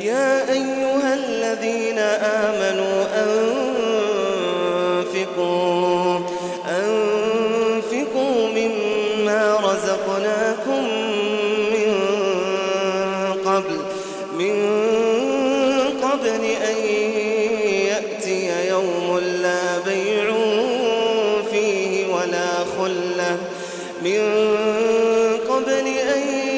يا أيها الذين آمنوا أنفقوا أنفقوا مما رزقناكم من قبل من قبل أن يأتي يوم لا بيع فيه ولا خلة من قبل أن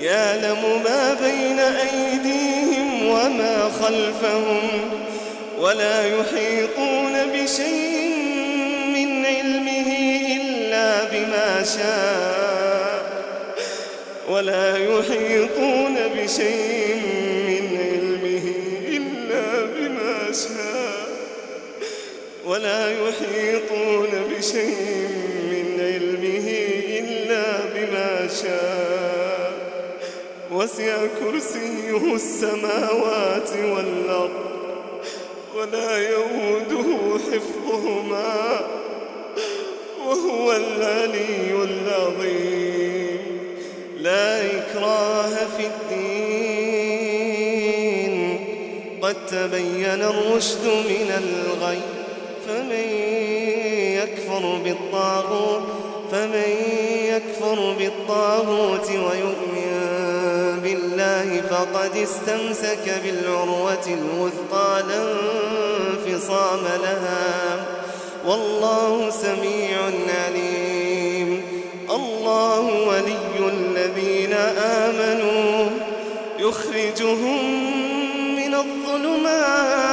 يعلم ما بين أيديهم وما خلفهم ولا يحيطون بشيء من علمه إلا بما شاء ولا يحيطون بشيء من علمه إلا بما شاء ولا يحيطون بشيء وسع كرسيه السماوات والأرض ولا يؤوده حفظهما وهو العلي العظيم. لا إكراه في الدين. قد تبين الرشد من الغي فمن يكفر بالطاغوت فمن يكفر بالطاغوت ويؤمن بالله فقد استمسك بالعروة الوثقى لا انفصام لها. والله سميع عليم. الله ولي الذين آمنوا. يخرجهم من الظلمات.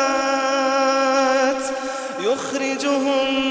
يخرجهم